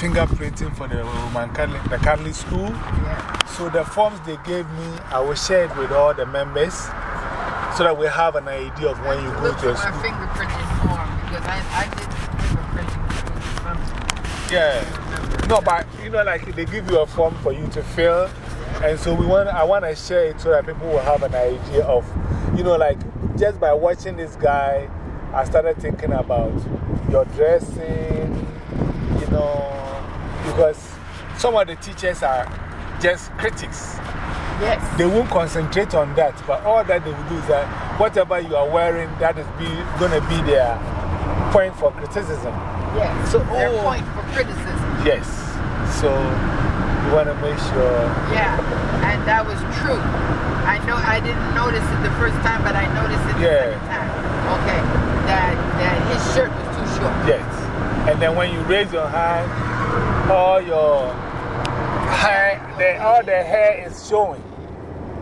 fingerprinting for the Roman Catholic, the Catholic school. Yeah. So the forms they gave me, I will share it with all the members so that we have an idea of when you go to a school. fingerprinting form because I, I did fingerprinting. Yeah. No, but you know, like they give you a form for you to fill. And so we want, I want to share it so that people will have an idea of, you know, like just by watching this guy, I started thinking about your dressing, you know, because some of the teachers are just critics. Yes. They won't concentrate on that, but all that they will do is that whatever you are wearing, that is going to be their point for criticism. Yes. So, Their oh. point for criticism. Yes. So you want to make sure. Yeah. And that was true. I know I didn't notice it the first time, but I noticed it the Yeah. second time. Okay. That, that his shirt was too short. Yes. And then when you raise your hand, all your hair, the, all the hair is showing.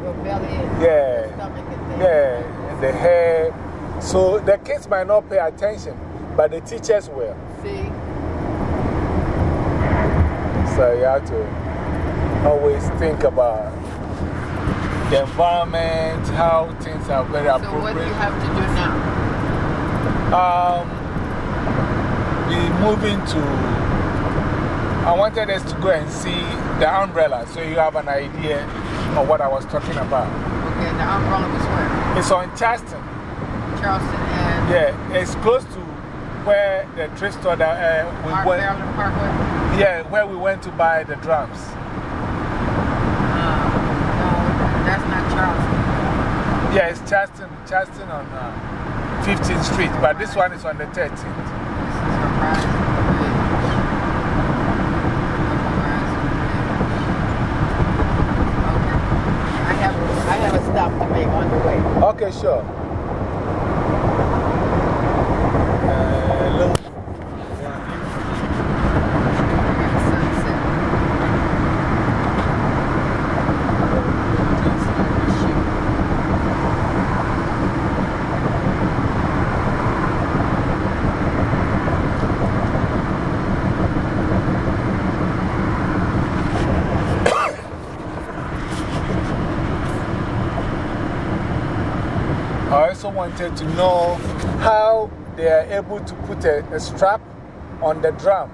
Your belly and Yeah. Yeah. The hair. So the kids might not pay attention, but the teachers will. See? So you have to always think about the environment, how things are very So appropriate. So, what do you have to do now? Um, we moving to. I wanted us to go and see the umbrella so you have an idea of what I was talking about. Okay, the umbrella was where? It's on Charleston. Charleston and Yeah, it's close to where the thrift store that uh, we Park, went. Parkway? Yeah, where we went to buy the drums. Uh, no, that's not Charleston. Yeah, it's Charleston, Charleston on uh, 15th Street, but this one is on the 13th. This is Horizon Ridge. Horizon Ridge. Okay. I have, I have a stop to make on the way. Okay, sure. Hello. Sunset. I also wanted to know how they are able to put a, a strap on the drum.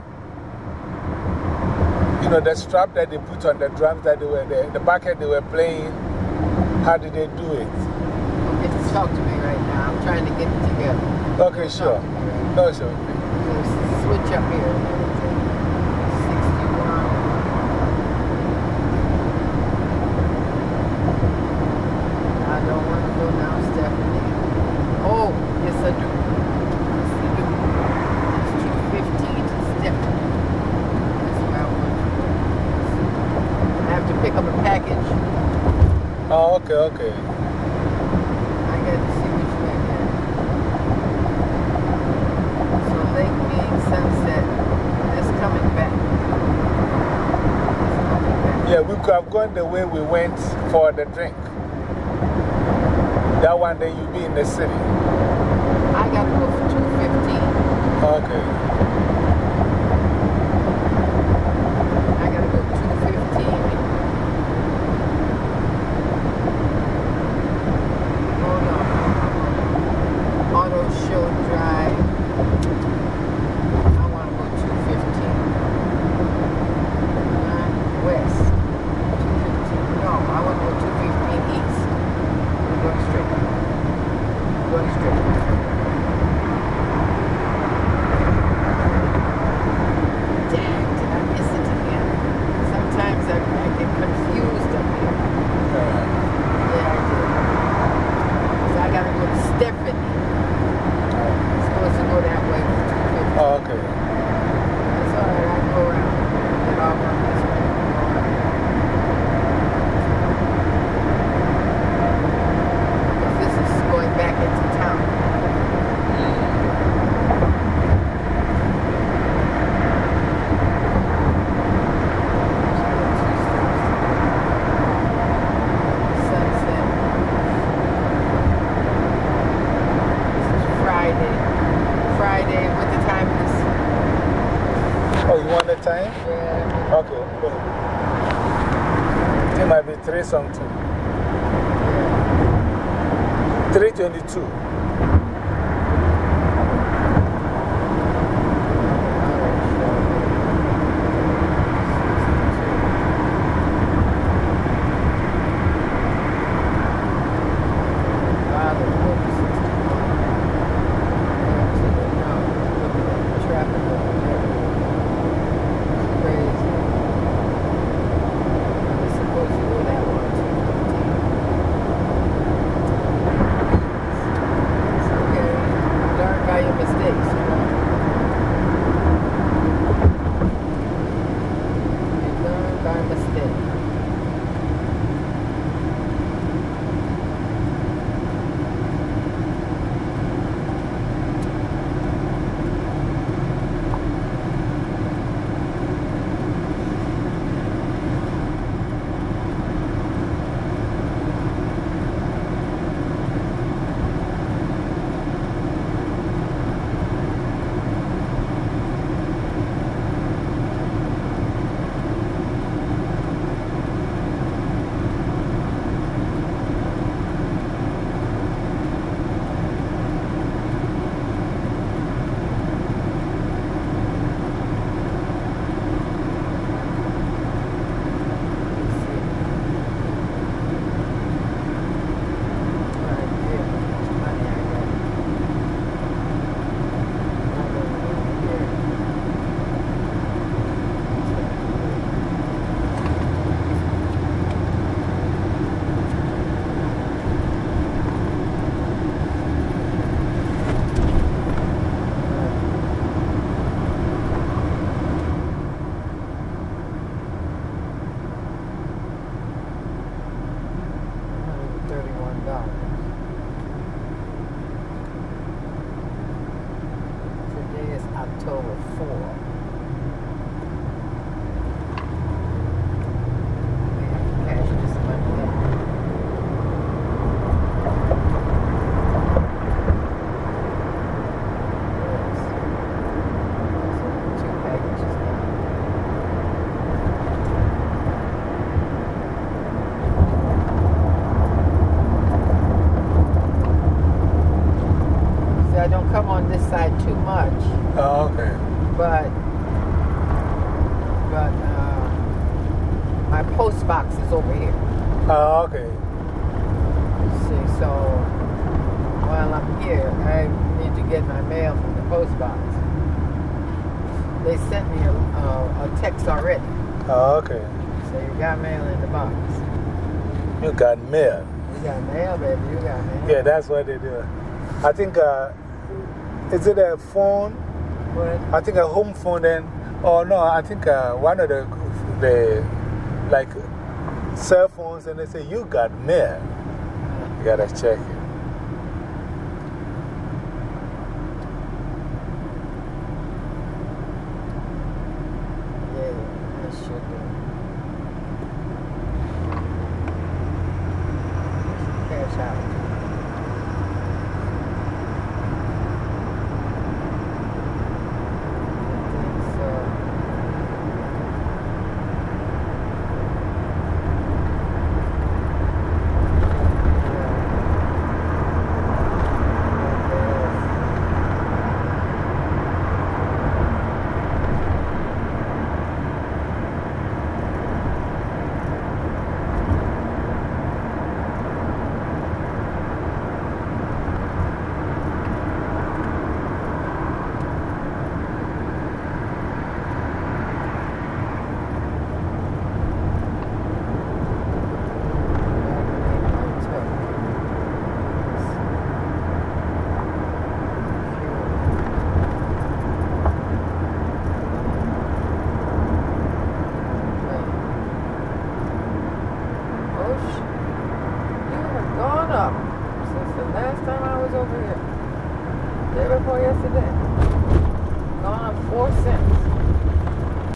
You know, the strap that they put on the drums that they were, the, the bucket they were playing. How did they do it? Okay, just talk to me right now. I'm trying to get it together. Okay, sure. No, sure. Switch up here and everything. 61. I don't want to go now, Stephanie. Oh, yes, I do. Yes, I do. It's 215 to Stephanie. That's where I want to go. I have to pick up a package. Oh, okay, okay. I got to see which way. So Lake Mead Sunset is coming back. It's coming back. Yeah, we could have gone the way we went for the drink. That one, day you'll be in the city. I got to go for 215. Okay. I got to go 215. Hold on. Auto show drive. I want to go 215. Uh, west. 215. No, I want to go 215 east. We're going straight. Going straight. Want the time? Yeah. Okay, good. It might be 3 something. 322. Learn by your mistakes. You know? You learn by mistake. Thirty-one dollars. Today is October four. Cash this money in. Yes. So, two packages now. See, I don't come on this side too much, Oh, okay. but but uh, my post box is over here. Oh, okay. See, so while I'm here, I need to get my mail from the post box. They sent me a, a, a text already. Oh, okay. So you got mail in the box. You got mail. You got mail, baby. You got mail. Yeah, that's what they do. I think, uh, is it a phone? What? I think a home phone then. Oh, no, I think uh, one of the, the, like, cell phones, and they say, You got mail. You gotta check it.